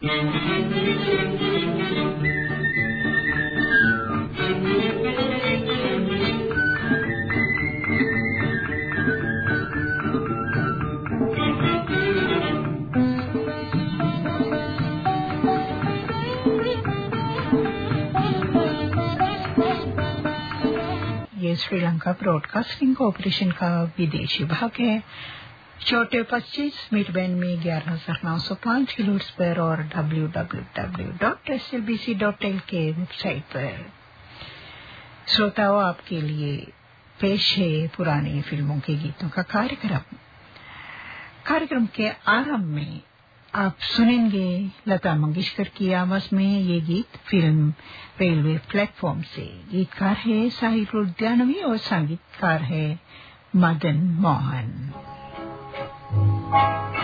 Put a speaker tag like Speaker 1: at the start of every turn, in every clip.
Speaker 1: Sri Lanka broadcasting corporation का विदेशी भाग है। छोटे पच्चीस मिड बैंड में ग्यारह हज़ार नौ सौ पाँच किलो पर और W W W dot S L B C dot L K website पर। श्रोताओं, आपके लिए पेश है पुरानी फ़िल्मों के गीतों का कार्यक्रम। कार्यक्रम के आरंभ में आप सुनेंगे लता मंगेशकर की आवाज़ में ये गीत फ़िल्म रेलवे प्लेटफॉर्म से। गीतकार है साहिर उद्यानवी और संगीतकार है मदन मोहन। संगीतकार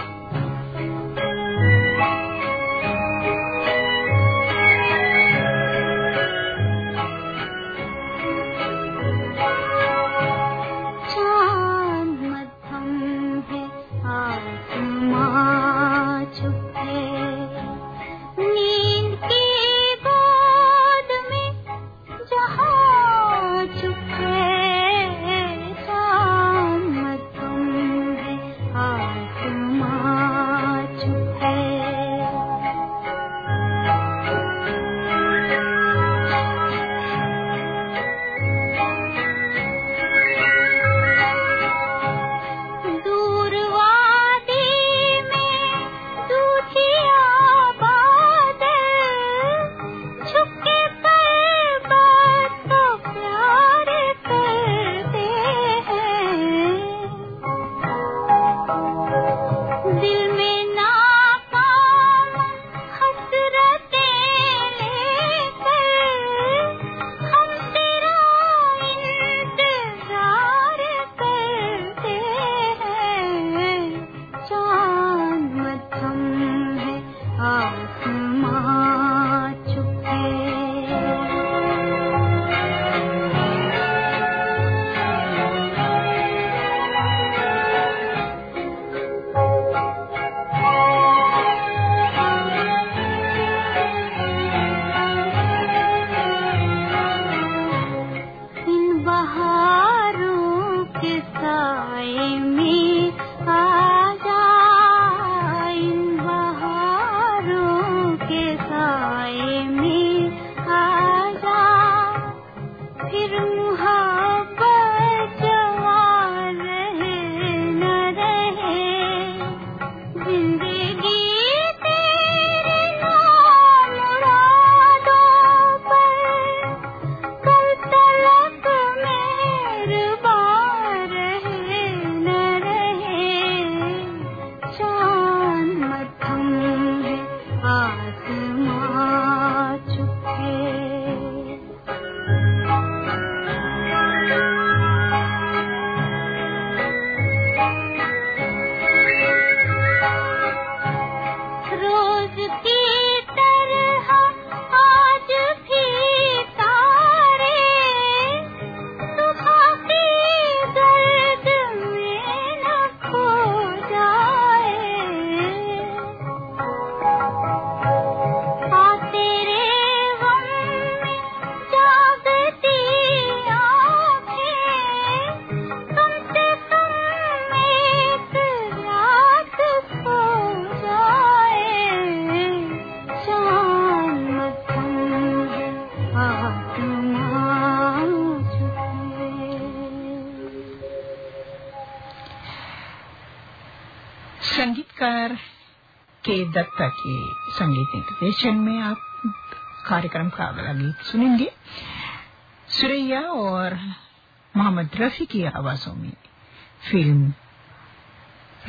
Speaker 1: दत्ता के संगीत निर्देशन में आप कार्यक्रम का अगला गीत सुनेंगे। सुरैया और मोहम्मद रफी की आवाजों में फ़िल्म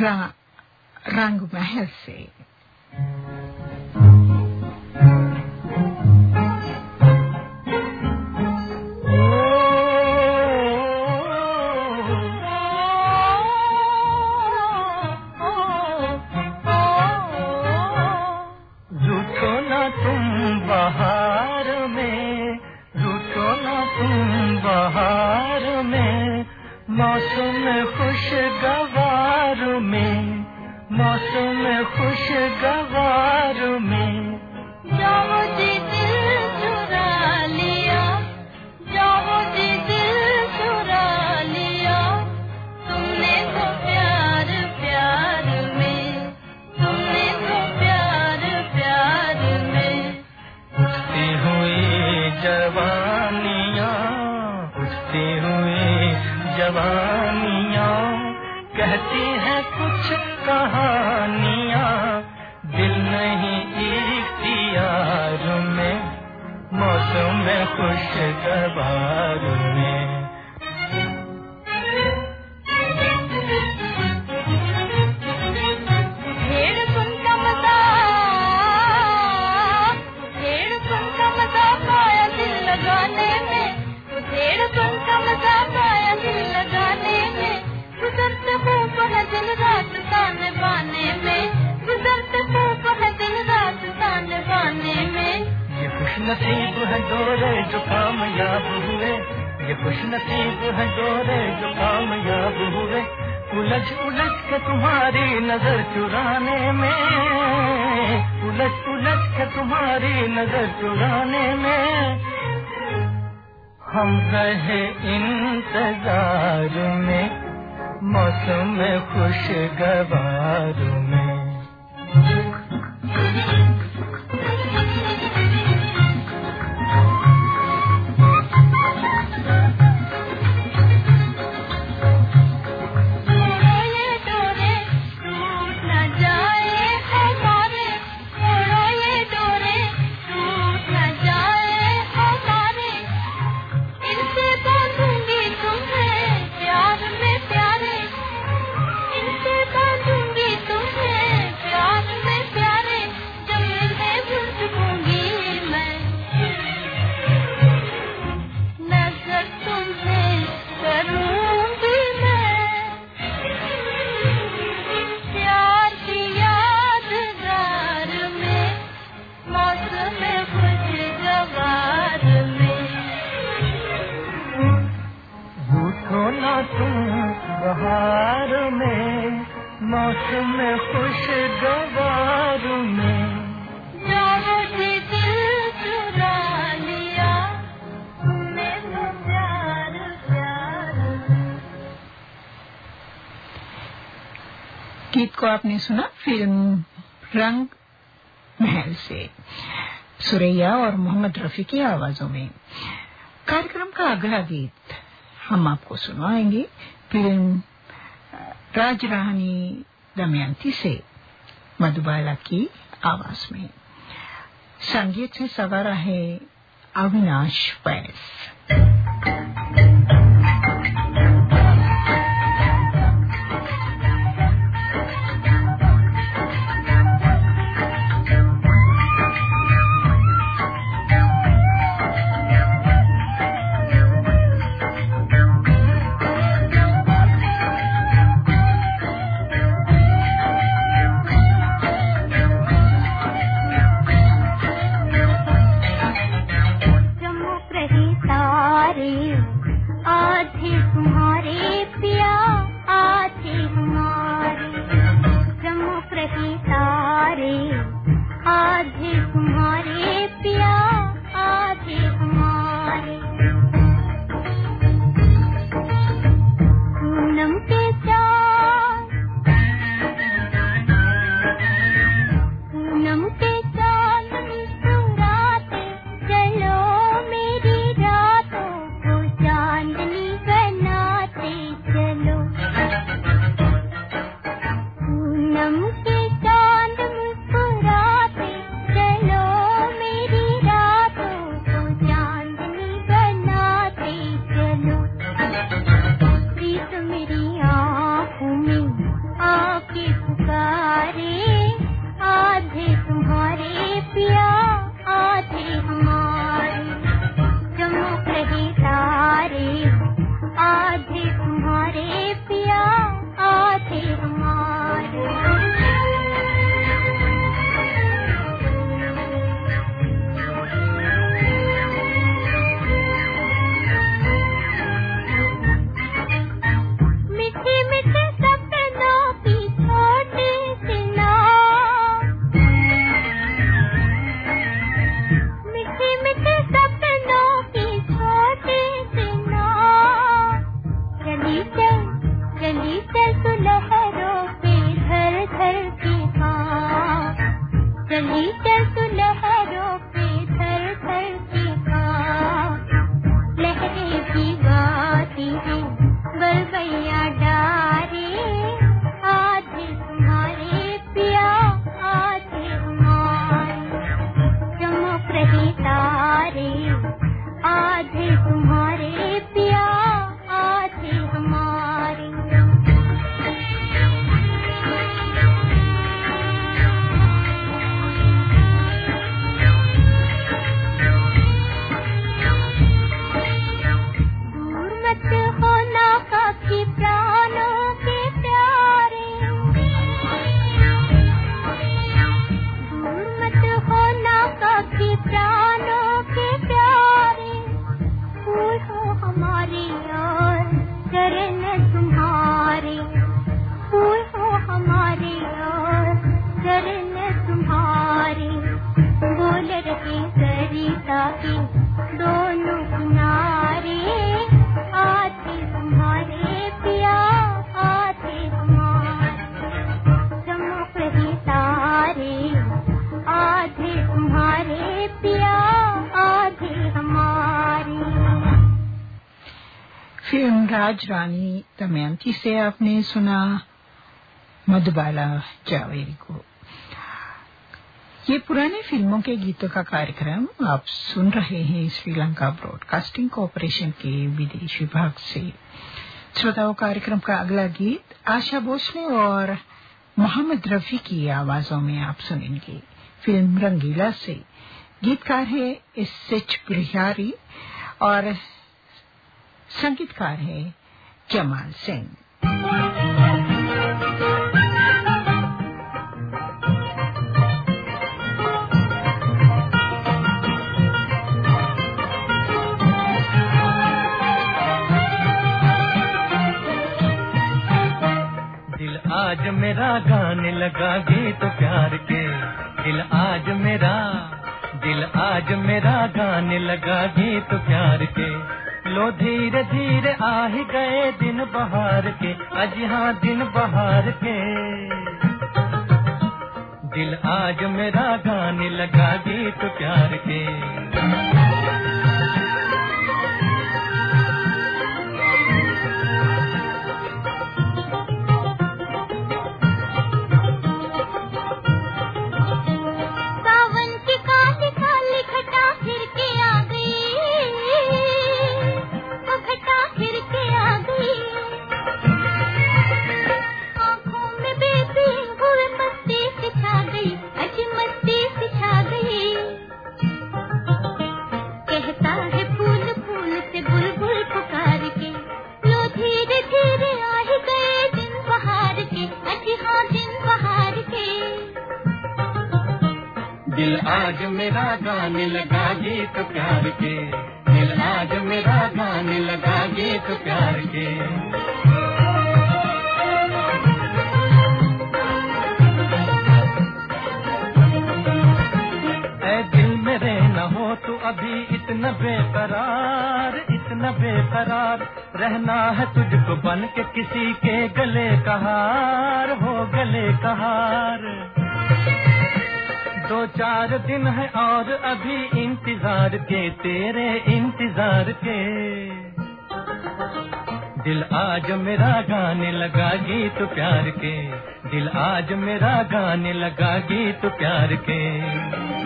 Speaker 1: रा, रंग महल से।
Speaker 2: मौसम खुशगवार में मौसम खुशगवार डोरे जो कामयाब हुए। ये खुश नसीब है डोरे जो कामयाब हुए। उलझ उलझ के तुम्हारी नज़र चुराने में। उलझ उलझ के तुम्हारी नज़र चुराने में। हम रहे इंतज़ार में, मौसम खुश गवार में।
Speaker 1: आपने सुना फ़िल्म रंग महल से। सुरैया और मोहम्मद रफी की आवाजों में। कार्यक्रम का अगला गीत हम आपको सुनाएँगे। फ़िल्म राज रानी दमयंती से मधुबाला की आवाज़ में। संगीत से सवारा है अविनाश पैस। भी तुम्हारे राज रानी दमयंती से आपने सुना मधुबाला जावेरी को ये पुराने फ़िल्मों के गीतों का कार्यक्रम आप सुन रहे हैं श्रीलंका ब्रॉडकास्टिंग कॉरपोरेशन के विदेश विभाग से। श्रोताओं, कार्यक्रम का अगला गीत आशा भोसले और मोहम्मद रफी की आवाजों में आप सुनेंगे। फ़िल्म रंगीला से। गीतकार है एस एच बिहारी और संगीतकार है जमाल सिंह।
Speaker 2: दिल आज मेरा गाने लगा गीत तो प्यार के। दिल आज मेरा, दिल आज मेरा गाने लगा गीत तो प्यार के। लो धीरे धीरे आ ही गए दिन बहार के, आज हाँ दिन बहार के। दिल आज मेरा गाने लगा गीत प्यार के। दिल आज मेरा गाने लगा गीत प्यार के। दिल आज मेरा गाने लगा गीत प्यार के। तू अभी इतना बेकरार इतना बेकरार। रहना है तुझको बन के किसी के गले कहार हो गले कहार दो चार दिन है और अभी इंतज़ार के, तेरे इंतज़ार के। दिल आज मेरा गाने लगा गीत प्यार के। दिल आज मेरा गाने लगा गीत प्यार के।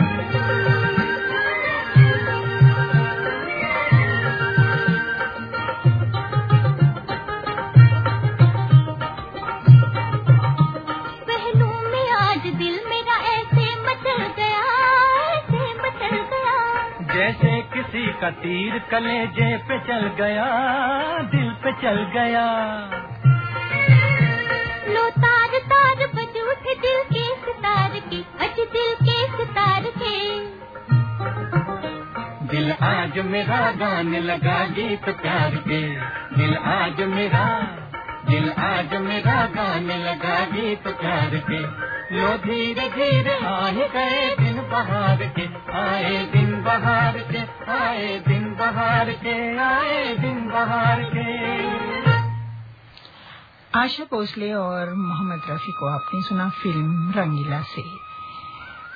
Speaker 2: का तीर कलेजे पे चल गया दिल पे चल गया।
Speaker 3: लो तार तार बज उठे दिल के सितार के अच दिल के सितार के।
Speaker 2: दिल आज मेरा गाने लगा गीत प्यार के। दिल आज मेरा दिल आज मेरा गाने लगा गीत प्यार के। लो धीरे धीरे आए गए दिन बहार के आए दिन बहार के। आए दिन बहार के, आए दिन बहार के।
Speaker 1: आशा भोसले और मोहम्मद रफी को आपने सुना फ़िल्म रंगीला से।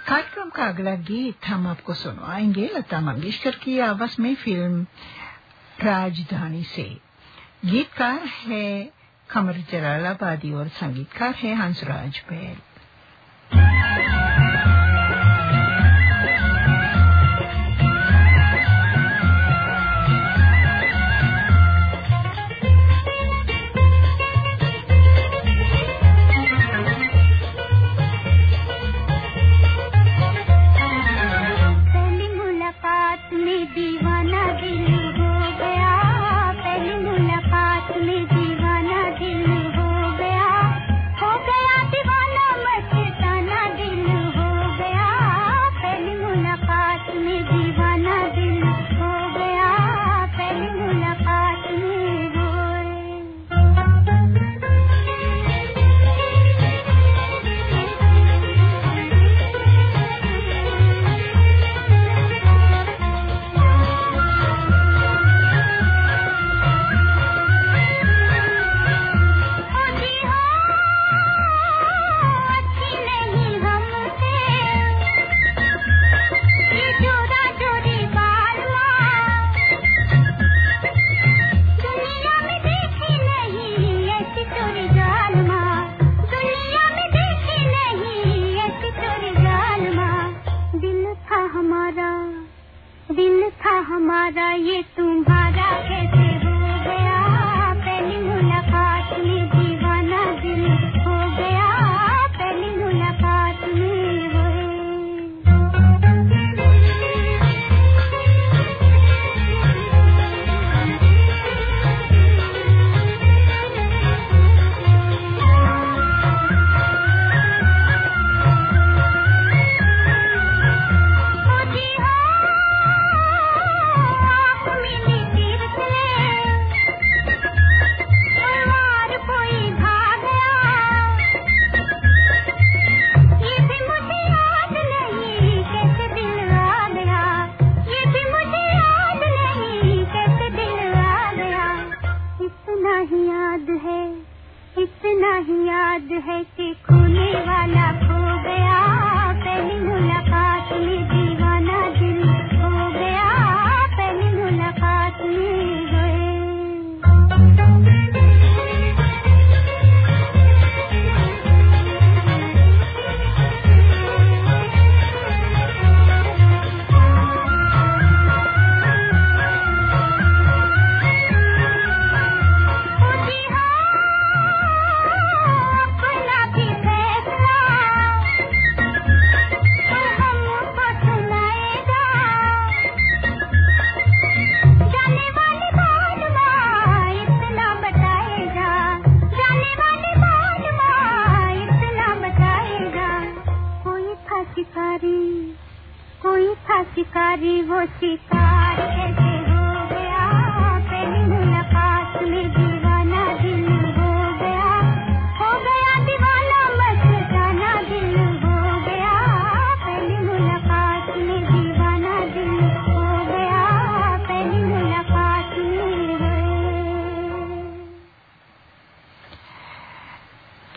Speaker 1: कार्यक्रम का अगला गीत हम आपको सुनवाएँगे। लता मंगेशकर की आवाज़ में फ़िल्म राजधानी से। गीतकार है कमर जलालाबादी और संगीतकार है हंसराज बैल।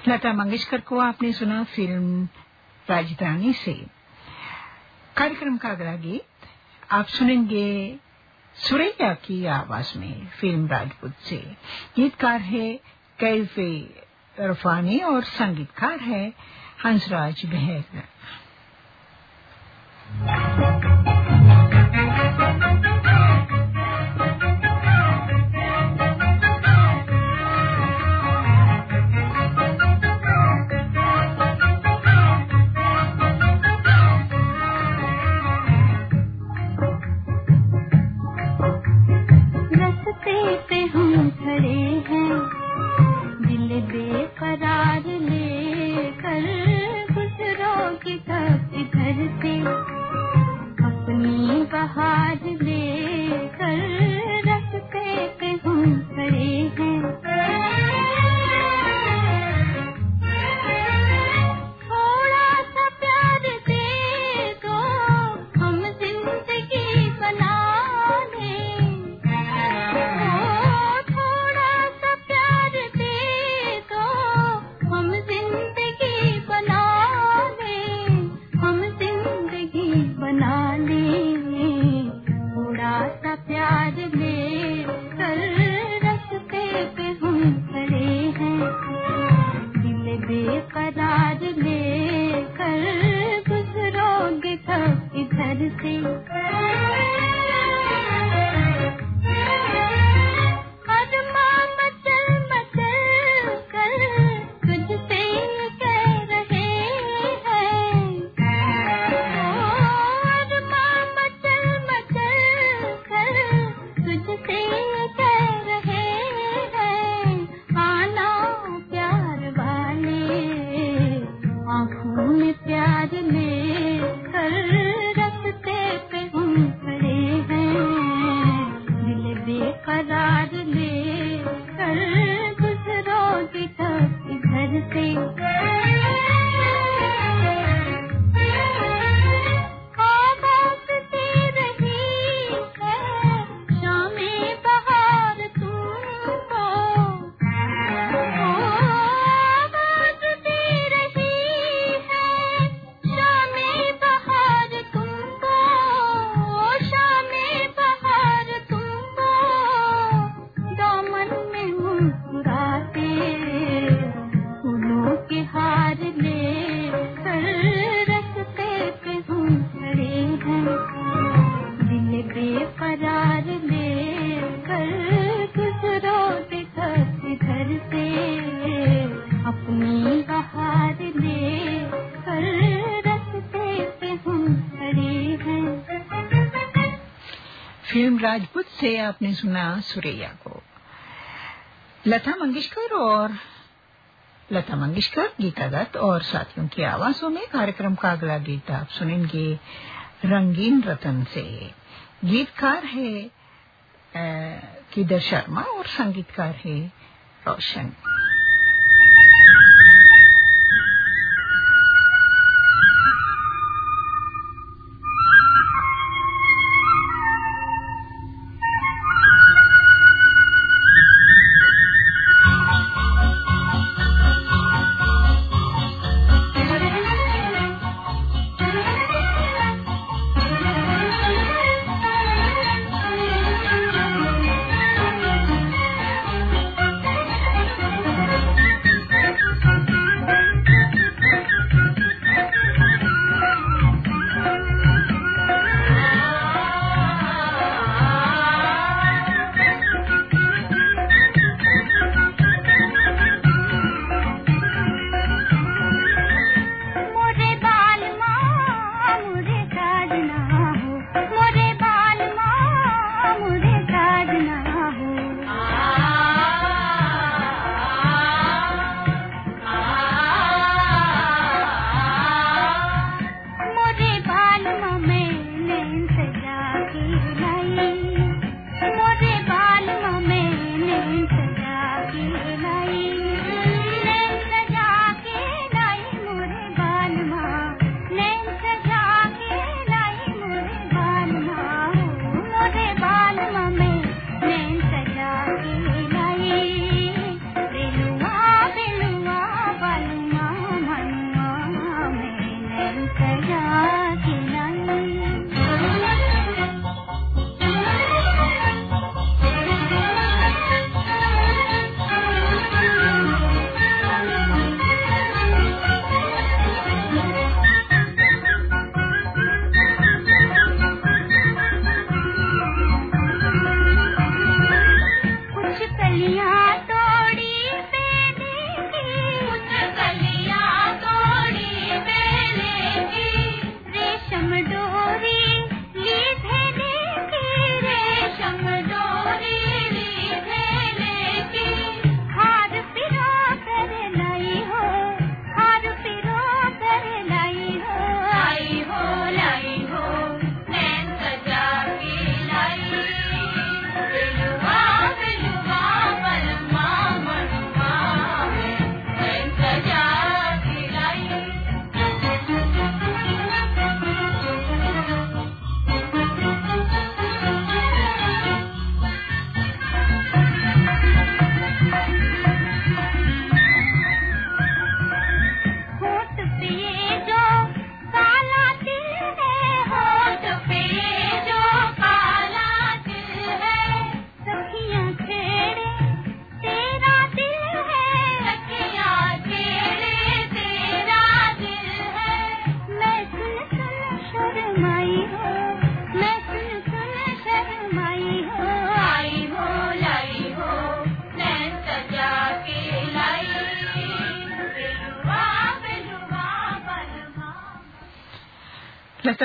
Speaker 1: लता मंगेशकर को आपने सुना फ़िल्म राजधानी से। कार्यक्रम का अगला गीत आप सुनेंगे सुरैया की आवाज़ में फ़िल्म राजपूत से। गीतकार है कैफ़े रफानी और संगीतकार है हंसराज बहर think से आपने सुना सुरैया को। लता मंगेशकर और लता मंगेशकर, गीता दत्त और साथियों की आवाजों में कार्यक्रम का अगला गीत आप सुनेंगे, रंगीन रतन से। गीतकार है किदर शर्मा और संगीतकार है रोशन।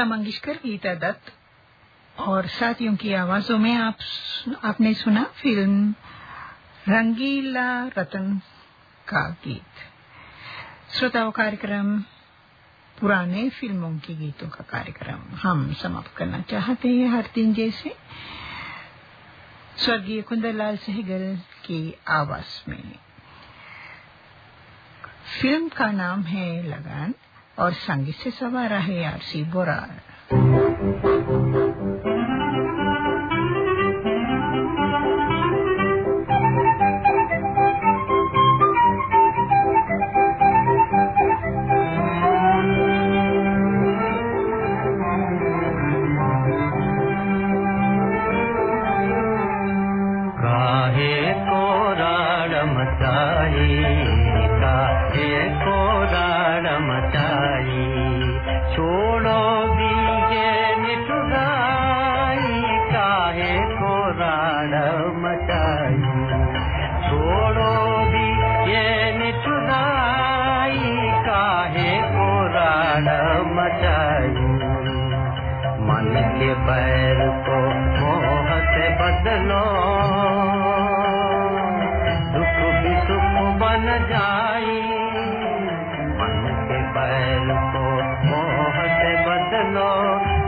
Speaker 1: लता मंगेशकर, गीता दत्त और साथियों की आवाजों में आप आपने सुना फ़िल्म रंगीला रतन का गीत। श्रोताओं, कार्यक्रम, पुराने फ़िल्मों के गीतों का कार्यक्रम हम समाप्त करना चाहते हैं हर दिन जैसे। स्वर्गीय कुंदरलाल सहगल की आवाज़ में। फ़िल्म का नाम है लगान। और संगीत से सवार है आरसी बोरार
Speaker 4: मन के पैर को मोह
Speaker 2: से बदलो। दुख भी सुख बन जाए मन के बैल को मोह से बदलो।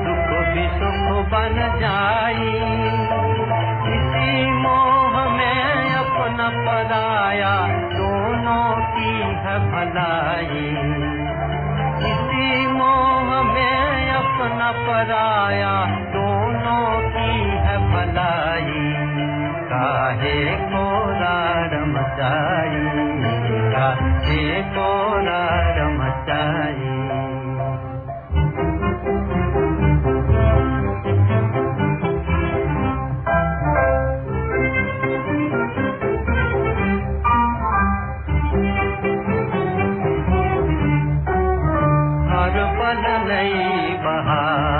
Speaker 2: दुख भी सुख बन जाए इसी मोह में अपना पराया दोनों की है भलाई। इसी मोह में अपना पराया दोनों की है भलाई। काहे को रमचाई काहे को राम नई बहार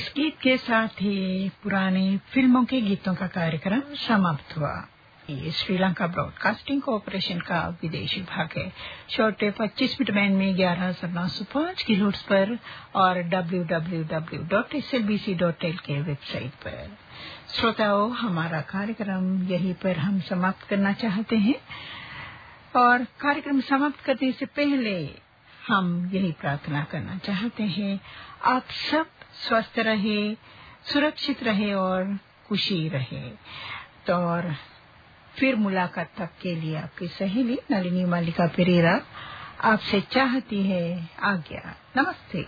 Speaker 5: इस गीत के साथ ही पुराने फ़िल्मों के गीतों का कार्यक्रम समाप्त हुआ। ये श्रीलंका ब्रॉडकास्टिंग कॉरपोरेशन का विदेशी भाग है। छोटे 25 मीटर बैंड में ग्यारह हज़ार नौ सौ पाँच की किलो पर और www.slbc.l के वेबसाइट पर। श्रोताओं, हमारा कार्यक्रम यहीं पर हम समाप्त करना चाहते हैं। और कार्यक्रम समाप्त करने से पहले हम यही प्रार्थना करना चाहते हैं। आप सब स्वस्थ रहे, सुरक्षित रहे और खुशी रहे। तो और फिर मुलाकात तक के लिए आपकी सहेली नलिनी मालिका पेरेरा आपसे चाहती है आज्ञा। नमस्ते।